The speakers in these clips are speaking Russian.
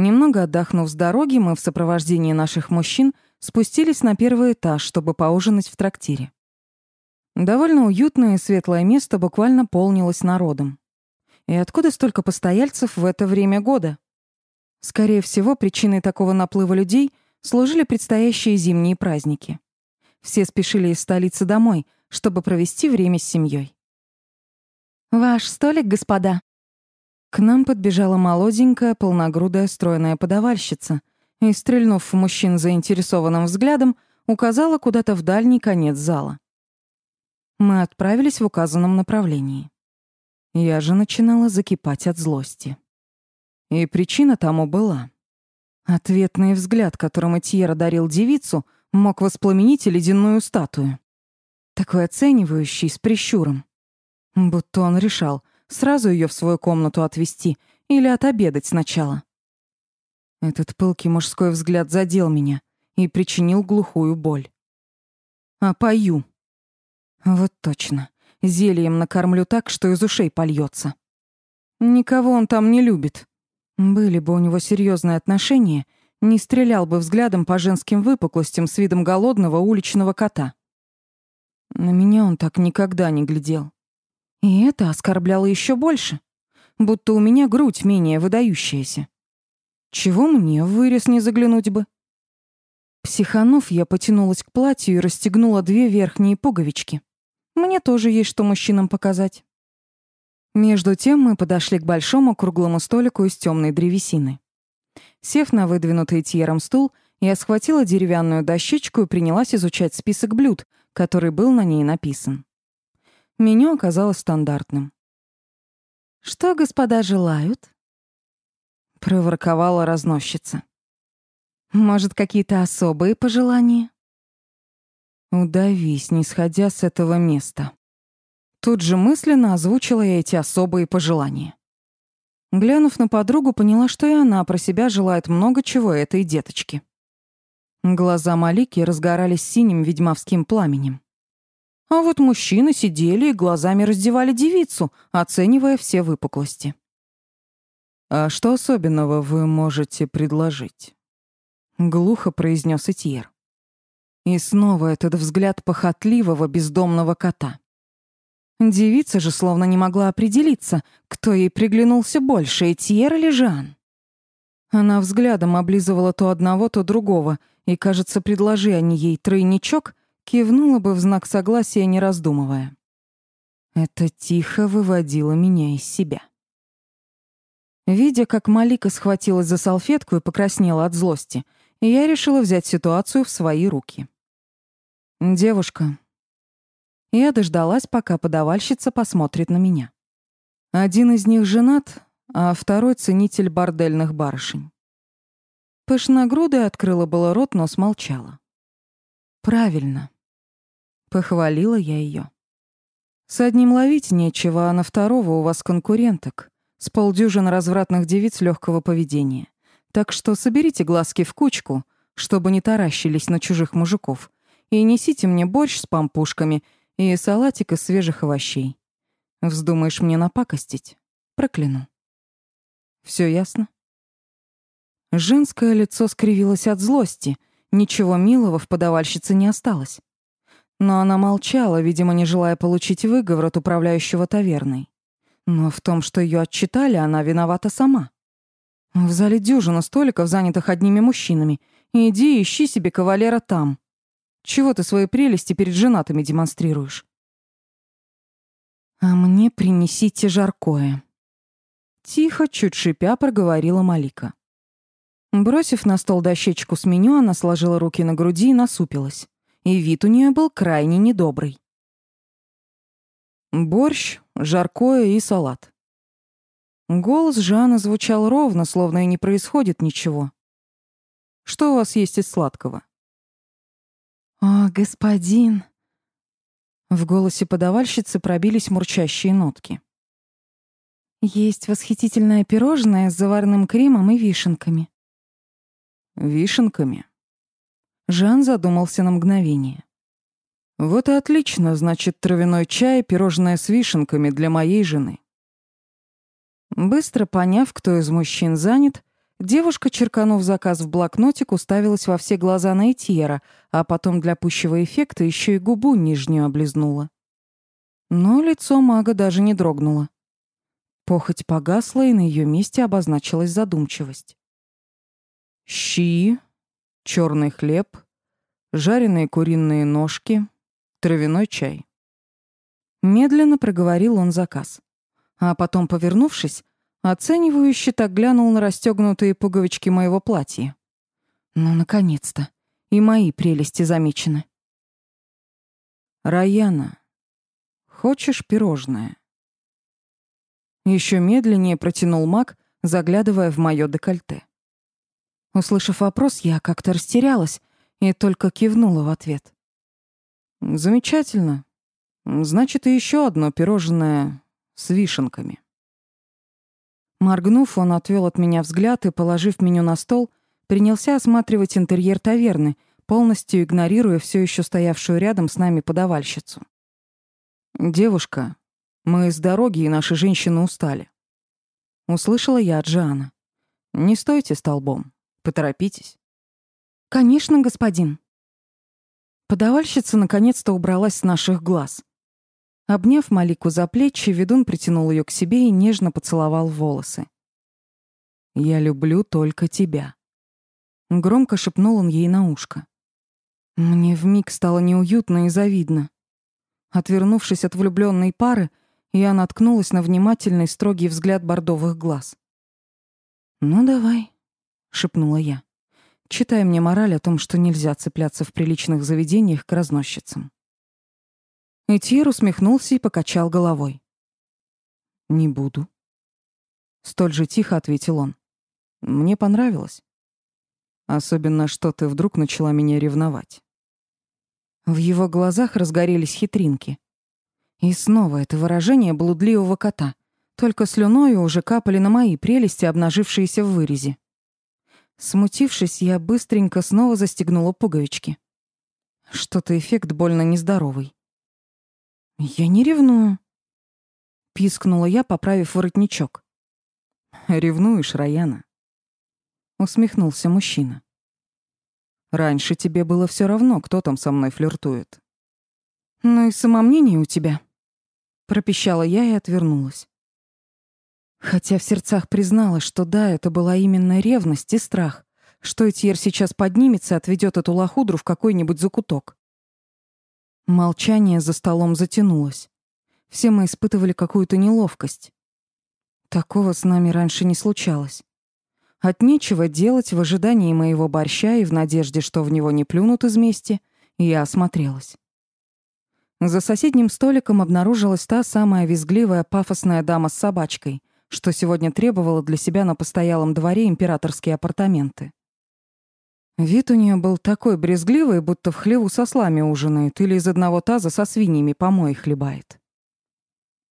Немного отдохнув с дороги, мы в сопровождении наших мужчин спустились на первый этаж, чтобы поужинать в трактире. Довольно уютное и светлое место буквально полнилось народом. И откуда столько постояльцев в это время года? Скорее всего, причиной такого наплыва людей служили предстоящие зимние праздники. Все спешили из столицы домой, чтобы провести время с семьей. «Ваш столик, господа?» К нам подбежала молоденькая, полногрудая, стройная подавальщица и, стрельнув в мужчин заинтересованным взглядом, указала куда-то в дальний конец зала. Мы отправились в указанном направлении. Я же начинала закипать от злости. И причина тому была. Ответный взгляд, которым Этьер дарил девицу, мог воспламенить ледяную статую. Такой оценивающий, с прищуром. Будто он решал, сразу ее в свою комнату отвезти или отобедать сначала. Этот пылкий мужской взгляд задел меня и причинил глухую боль. А пою. Вот точно. Зельем накормлю так, что из ушей польется. Никого он там не любит. Были бы у него серьезные отношения, не стрелял бы взглядом по женским выпуклостям с видом голодного уличного кота. На меня он так никогда не глядел. И это оскорбляло еще больше, будто у меня грудь менее выдающаяся. Чего мне в вырез не заглянуть бы? Психанув, я потянулась к платью и расстегнула две верхние пуговички. Мне тоже есть что мужчинам показать. Между тем мы подошли к большому круглому столику из темной древесины. Сев на выдвинутый тьером стул, я схватила деревянную дощечку и принялась изучать список блюд, который был на ней написан. Меню оказалось стандартным. «Что господа желают?» — проворковала разносчица. «Может, какие-то особые пожелания?» «Удавись, не сходя с этого места». Тут же мысленно озвучила я эти особые пожелания. Глянув на подругу, поняла, что и она про себя желает много чего этой деточки. Глаза Малики разгорались синим ведьмовским пламенем. А вот мужчины сидели и глазами раздевали девицу, оценивая все выпуклости. «А что особенного вы можете предложить?» — глухо произнес Этьер. И снова этот взгляд похотливого бездомного кота. Девица же словно не могла определиться, кто ей приглянулся больше, Этьер или Жан. Она взглядом облизывала то одного, то другого, и, кажется, предложи они ей тройничок, Кивнула бы в знак согласия, не раздумывая. Это тихо выводило меня из себя. Видя, как Малика схватилась за салфетку и покраснела от злости, я решила взять ситуацию в свои руки. «Девушка». Я дождалась, пока подавальщица посмотрит на меня. Один из них женат, а второй — ценитель бордельных барышень. Пышногрудая открыла было рот, но смолчала. «Правильно. Похвалила я ее. С одним ловить нечего, а на второго у вас конкуренток. С полдюжины развратных девиц легкого поведения. Так что соберите глазки в кучку, чтобы не таращились на чужих мужиков, и несите мне борщ с пампушками и салатик из свежих овощей. Вздумаешь мне напакостить? Прокляну. Все ясно? Женское лицо скривилось от злости. Ничего милого в подавальщице не осталось. Но она молчала, видимо, не желая получить выговор от управляющего таверной. Но в том, что ее отчитали, она виновата сама. В зале дюжина столиков, занятых одними мужчинами. Иди ищи себе кавалера там. Чего ты свои прелести перед женатыми демонстрируешь? А мне принесите жаркое. Тихо, чуть шипя, проговорила Малика. Бросив на стол дощечку с меню, она сложила руки на груди и насупилась и вид у нее был крайне недобрый. Борщ, жаркое и салат. Голос Жана звучал ровно, словно и не происходит ничего. Что у вас есть из сладкого? О, господин. В голосе подавальщицы пробились мурчащие нотки. Есть восхитительное пирожное с заварным кремом и вишенками. Вишенками? Жан задумался на мгновение. Вот и отлично, значит, травяной чай, пирожное с вишенками для моей жены. Быстро поняв, кто из мужчин занят, Девушка, черканув заказ в блокнотик, уставилась во все глаза на Этьера, а потом для пущего эффекта еще и губу нижнюю облизнула. Но лицо мага даже не дрогнуло. Похоть погасла, и на ее месте обозначилась задумчивость. Щи, черный хлеб, жареные куриные ножки, травяной чай. Медленно проговорил он заказ. А потом, повернувшись, Оценивающе так глянул на расстегнутые пуговички моего платья. Ну, наконец-то. И мои прелести замечены. Раяна, хочешь пирожное? Еще медленнее протянул маг, заглядывая в мое декольте. Услышав вопрос, я как-то растерялась и только кивнула в ответ. Замечательно. Значит, и еще одно пирожное с вишенками. Моргнув, он отвел от меня взгляд и, положив меню на стол, принялся осматривать интерьер таверны, полностью игнорируя все еще стоявшую рядом с нами подавальщицу. «Девушка, мы с дороги, и наши женщины устали». Услышала я от Жана. «Не стойте столбом. Поторопитесь». «Конечно, господин». Подавальщица наконец-то убралась с наших глаз. Обняв Малику за плечи, ведун притянул ее к себе и нежно поцеловал волосы. «Я люблю только тебя», — громко шепнул он ей на ушко. Мне вмиг стало неуютно и завидно. Отвернувшись от влюбленной пары, я наткнулась на внимательный строгий взгляд бордовых глаз. «Ну, давай», — шепнула я. «Читай мне мораль о том, что нельзя цепляться в приличных заведениях к разносчицам». Этьер усмехнулся и покачал головой. «Не буду». Столь же тихо ответил он. «Мне понравилось. Особенно, что ты вдруг начала меня ревновать». В его глазах разгорелись хитринки. И снова это выражение блудливого кота, только слюною уже капали на мои прелести, обнажившиеся в вырезе. Смутившись, я быстренько снова застегнула пуговички. Что-то эффект больно нездоровый. «Я не ревную», — пискнула я, поправив воротничок. «Ревнуешь, Раяна?» — усмехнулся мужчина. «Раньше тебе было все равно, кто там со мной флиртует». «Ну и самомнение у тебя», — пропищала я и отвернулась. Хотя в сердцах призналась, что да, это была именно ревность и страх, что Этьер сейчас поднимется и отведет эту лохудру в какой-нибудь закуток. Молчание за столом затянулось. Все мы испытывали какую-то неловкость. Такого с нами раньше не случалось. От нечего делать в ожидании моего борща и в надежде, что в него не плюнут из мести, я осмотрелась. За соседним столиком обнаружилась та самая визгливая пафосная дама с собачкой, что сегодня требовала для себя на постоялом дворе императорские апартаменты. Вид у нее был такой брезгливый, будто в хлеву со слами ужинает или из одного таза со свиньями помои хлебает.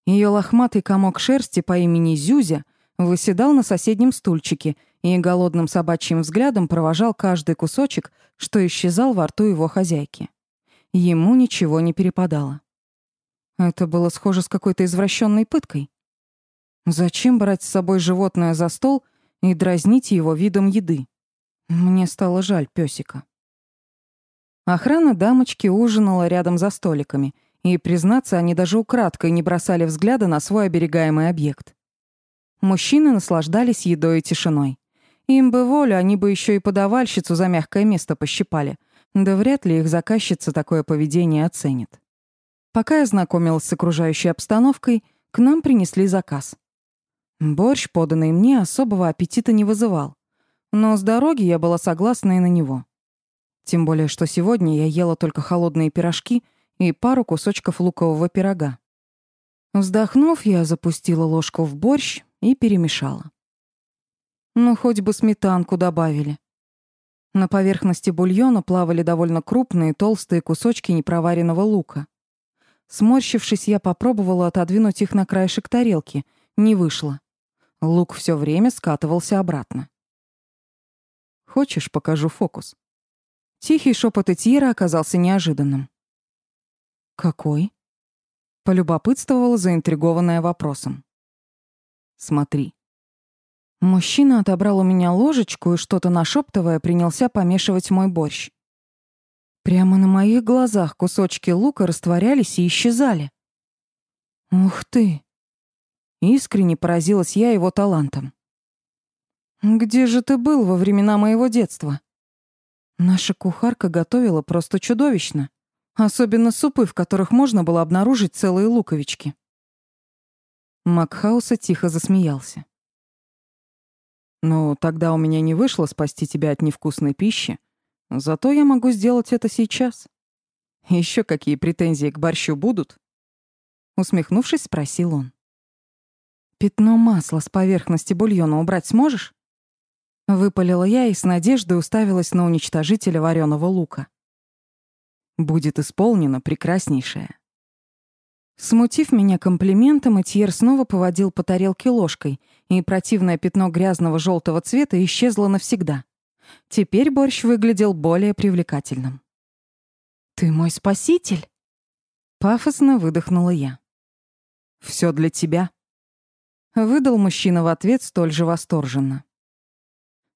Ее лохматый комок шерсти по имени Зюзя выседал на соседнем стульчике и голодным собачьим взглядом провожал каждый кусочек, что исчезал во рту его хозяйки. Ему ничего не перепадало. Это было схоже с какой-то извращенной пыткой. Зачем брать с собой животное за стол и дразнить его видом еды? Мне стало жаль пёсика. Охрана дамочки ужинала рядом за столиками, и, признаться, они даже украдкой не бросали взгляда на свой оберегаемый объект. Мужчины наслаждались едой и тишиной. Им бы волю, они бы еще и подавальщицу за мягкое место пощипали. Да вряд ли их заказчица такое поведение оценит. Пока я знакомилась с окружающей обстановкой, к нам принесли заказ. Борщ, поданный мне, особого аппетита не вызывал. Но с дороги я была согласна и на него. Тем более, что сегодня я ела только холодные пирожки и пару кусочков лукового пирога. Вздохнув, я запустила ложку в борщ и перемешала. Ну, хоть бы сметанку добавили. На поверхности бульона плавали довольно крупные толстые кусочки непроваренного лука. Сморщившись, я попробовала отодвинуть их на краешек тарелки. Не вышло. Лук все время скатывался обратно. Хочешь, покажу фокус?» Тихий шепот Этьера оказался неожиданным. «Какой?» — полюбопытствовала заинтригованная вопросом. «Смотри». Мужчина отобрал у меня ложечку и, что-то нашептывая, принялся помешивать мой борщ. Прямо на моих глазах кусочки лука растворялись и исчезали. Ух ты! Искренне поразилась я его талантом. Где же ты был во времена моего детства? Наша кухарка готовила просто чудовищно. Особенно супы, в которых можно было обнаружить целые луковички. Макхауса тихо засмеялся. «Ну, тогда у меня не вышло спасти тебя от невкусной пищи, зато я могу сделать это сейчас. Еще какие претензии к борщу будут?» Усмехнувшись, спросил он. «Пятно масла с поверхности бульона убрать сможешь?» Выпалила я и с надеждой уставилась на уничтожителя вареного лука. «Будет исполнено прекраснейшее». Смутив меня комплиментом, Этьер снова поводил по тарелке ложкой, и противное пятно грязного желтого цвета исчезло навсегда. Теперь борщ выглядел более привлекательным. «Ты мой спаситель!» Пафосно выдохнула я. «Всё для тебя», — выдал мужчина в ответ столь же восторженно.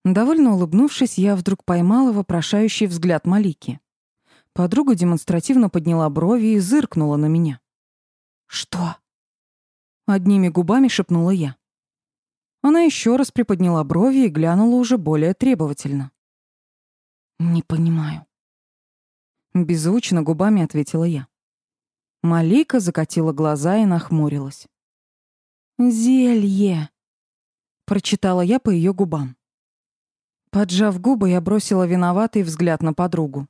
Довольно улыбнувшись, я вдруг поймала вопрошающий взгляд Малики. Подруга демонстративно подняла брови и зыркнула на меня. «Что?» Одними губами шепнула я. Она еще раз приподняла брови и глянула уже более требовательно. «Не понимаю». Беззвучно губами ответила я. Малика закатила глаза и нахмурилась. «Зелье!» — прочитала я по ее губам. Поджав губы, я бросила виноватый взгляд на подругу.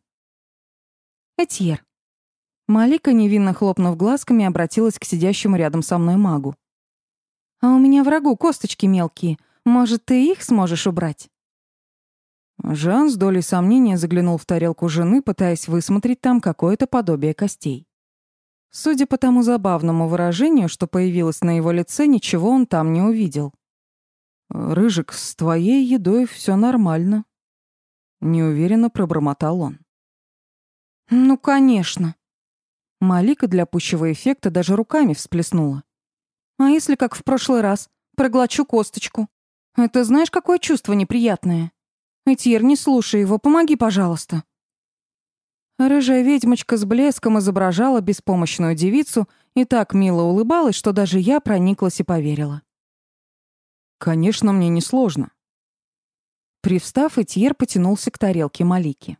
«Этьер, Малика, невинно хлопнув глазками, обратилась к сидящему рядом со мной магу. «А у меня врагу косточки мелкие. Может, ты их сможешь убрать?» Жан с долей сомнения заглянул в тарелку жены, пытаясь высмотреть там какое-то подобие костей. Судя по тому забавному выражению, что появилось на его лице, ничего он там не увидел. «Рыжик, с твоей едой все нормально», — неуверенно пробормотал он. «Ну, конечно», Малика для пущего эффекта даже руками всплеснула. «А если, как в прошлый раз, проглочу косточку? Это знаешь, какое чувство неприятное? Этьер, не слушай его, помоги, пожалуйста». Рыжая ведьмочка с блеском изображала беспомощную девицу и так мило улыбалась, что даже я прониклась и поверила. «Конечно, мне несложно». Привстав, Этьер потянулся к тарелке Малики.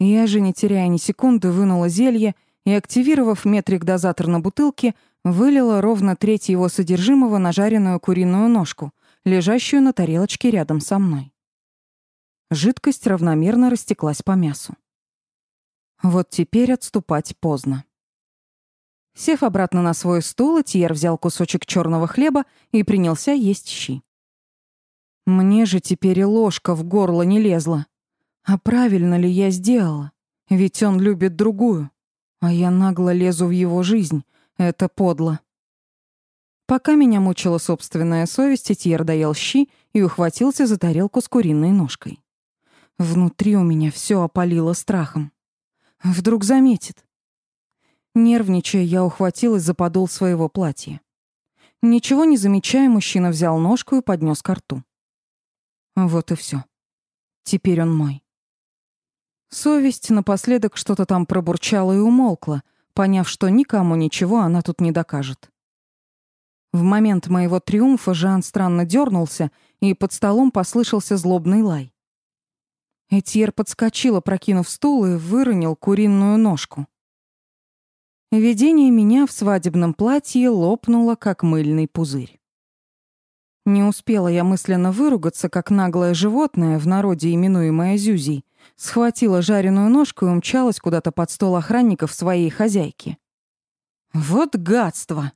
Я же, не теряя ни секунды, вынула зелье и, активировав метрик-дозатор на бутылке, вылила ровно треть его содержимого на жареную куриную ножку, лежащую на тарелочке рядом со мной. Жидкость равномерно растеклась по мясу. Вот теперь отступать поздно. Сев обратно на свой стул, Тьер взял кусочек черного хлеба и принялся есть щи. Мне же теперь и ложка в горло не лезла. А правильно ли я сделала? Ведь он любит другую. А я нагло лезу в его жизнь. Это подло. Пока меня мучила собственная совесть, Тьер доел щи и ухватился за тарелку с куриной ножкой. Внутри у меня все опалило страхом. Вдруг заметит. Нервничая, я ухватилась за подол своего платья. Ничего не замечая, мужчина взял ножку и поднес ко рту. Вот и все. Теперь он мой. Совесть напоследок что-то там пробурчала и умолкла, поняв, что никому ничего она тут не докажет. В момент моего триумфа Жан странно дернулся, и под столом послышался злобный лай. Этьер подскочил, прокинув стул, и выронил куриную ножку. Видение меня в свадебном платье лопнуло, как мыльный пузырь. Не успела я мысленно выругаться, как наглое животное, в народе именуемое Зюзей, схватила жареную ножку и умчалась куда-то под стол охранников своей хозяйки. Вот гадство!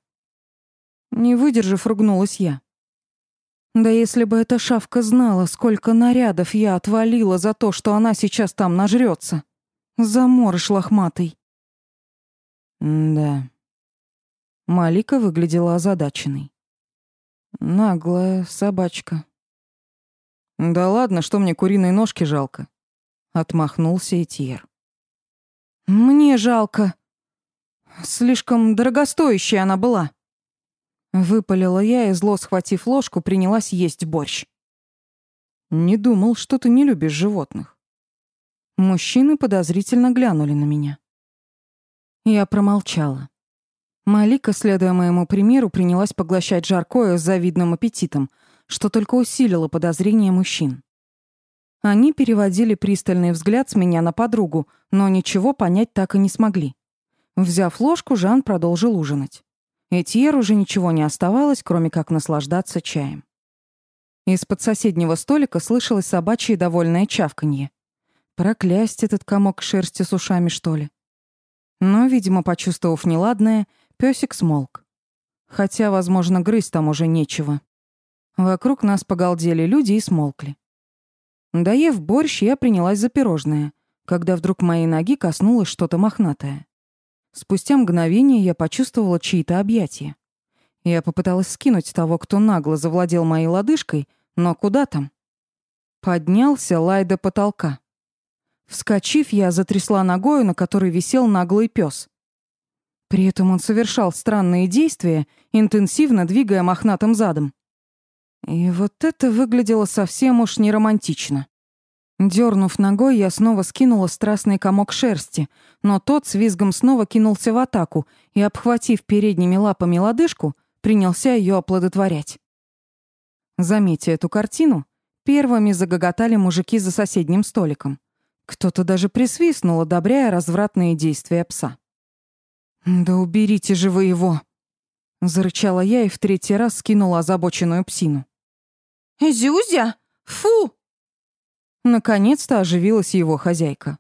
Не выдержав, ругнулась я. Да если бы эта шавка знала, сколько нарядов я отвалила за то, что она сейчас там нажрется. Заморыш лохматый. да. Малика выглядела озадаченной. Наглая собачка. Да ладно, что мне куриной ножки жалко. Отмахнулся Этьер. «Мне жалко. Слишком дорогостоящая она была». Выпалила я и, зло схватив ложку, принялась есть борщ. Не думал, что ты не любишь животных. Мужчины подозрительно глянули на меня. Я промолчала. Малика, следуя моему примеру, принялась поглощать жаркое с завидным аппетитом, что только усилило подозрения мужчин. Они переводили пристальный взгляд с меня на подругу, но ничего понять так и не смогли. Взяв ложку, Жан продолжил ужинать. Этьер уже ничего не оставалось, кроме как наслаждаться чаем. Из-под соседнего столика слышалось собачье довольное чавканье. Проклясть этот комок шерсти с ушами, что ли? Но, видимо, почувствовав неладное, песик смолк. Хотя, возможно, грызть там уже нечего. Вокруг нас погалдели люди и смолкли. Доев борщ, я принялась за пирожное, когда вдруг моей ноги коснулось что-то мохнатое. Спустя мгновение я почувствовала чьи-то объятия. Я попыталась скинуть того, кто нагло завладел моей лодыжкой, но куда там? Поднялся лай до потолка. Вскочив, я затрясла ногою, на которой висел наглый пес. При этом он совершал странные действия, интенсивно двигая мохнатым задом. И вот это выглядело совсем уж не романтично. Дернув ногой, я снова скинула страстный комок шерсти, но тот с визгом снова кинулся в атаку и, обхватив передними лапами лодыжку, принялся ее оплодотворять. Заметя эту картину, первыми загоготали мужики за соседним столиком. Кто-то даже присвистнул, одобряя развратные действия пса. «Да уберите же вы его!» Зарычала я и в третий раз скинула озабоченную псину. «Зюзя? Фу!» Наконец-то оживилась его хозяйка.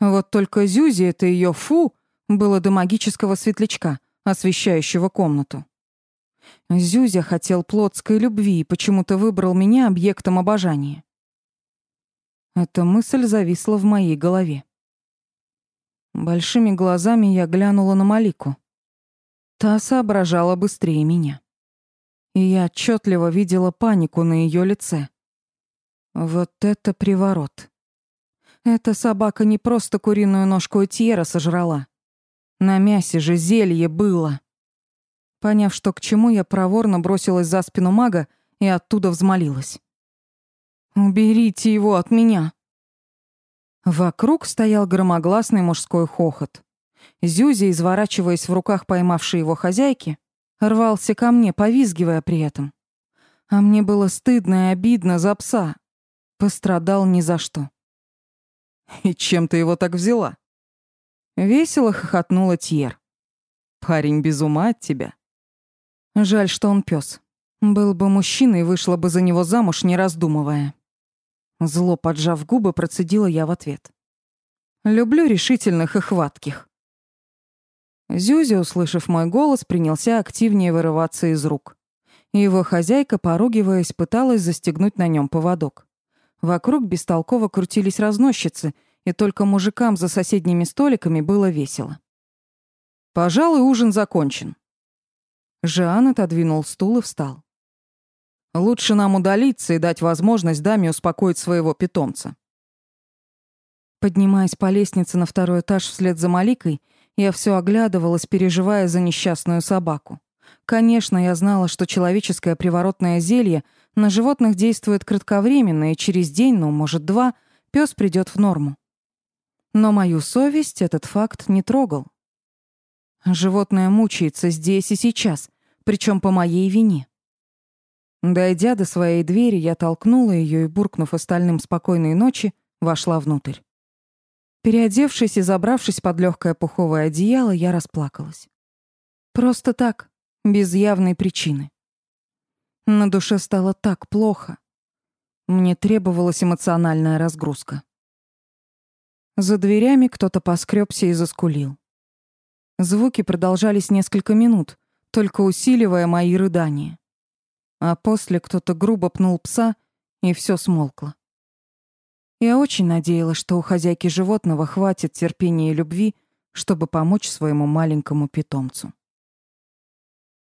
Вот только Зюзи, это ее «фу», было до магического светлячка, освещающего комнату. Зюзя хотел плотской любви и почему-то выбрал меня объектом обожания. Эта мысль зависла в моей голове. Большими глазами я глянула на Малику. Та соображала быстрее меня. И я отчетливо видела панику на ее лице. Вот это приворот. Эта собака не просто куриную ножку Этьера сожрала. На мясе же зелье было. Поняв, что к чему, я проворно бросилась за спину мага и оттуда взмолилась. «Уберите его от меня!» Вокруг стоял громогласный мужской хохот. Зюзи, изворачиваясь в руках поймавшей его хозяйки, рвался ко мне, повизгивая при этом. А мне было стыдно и обидно за пса. Пострадал ни за что. «И чем ты его так взяла?» Весело хохотнула Тьер. «Парень без ума от тебя». Жаль, что он пес. Был бы мужчиной, вышла бы за него замуж, не раздумывая. Зло поджав губы, процедила я в ответ. Люблю решительных и хватких. Зюзя, услышав мой голос, принялся активнее вырываться из рук. Его хозяйка, поругиваясь, пыталась застегнуть на нем поводок. Вокруг бестолково крутились разносчицы, и только мужикам за соседними столиками было весело. «Пожалуй, ужин закончен». Жан отодвинул стул и встал. Лучше нам удалиться и дать возможность даме успокоить своего питомца. Поднимаясь по лестнице на второй этаж вслед за Маликой, я все оглядывалась, переживая за несчастную собаку. Конечно, я знала, что человеческое приворотное зелье на животных действует кратковременно, и через день, ну, может, два, пес придет в норму. Но мою совесть этот факт не трогал. Животное мучается здесь и сейчас, причем по моей вине. Дойдя до своей двери, я толкнула ее и, буркнув остальным спокойной ночи, вошла внутрь. Переодевшись и забравшись под легкое пуховое одеяло, я расплакалась. Просто так, без явной причины. На душе стало так плохо. Мне требовалась эмоциональная разгрузка. За дверями кто-то поскребся и заскулил. Звуки продолжались несколько минут, только усиливая мои рыдания а после кто-то грубо пнул пса, и все смолкло. Я очень надеялась, что у хозяйки животного хватит терпения и любви, чтобы помочь своему маленькому питомцу.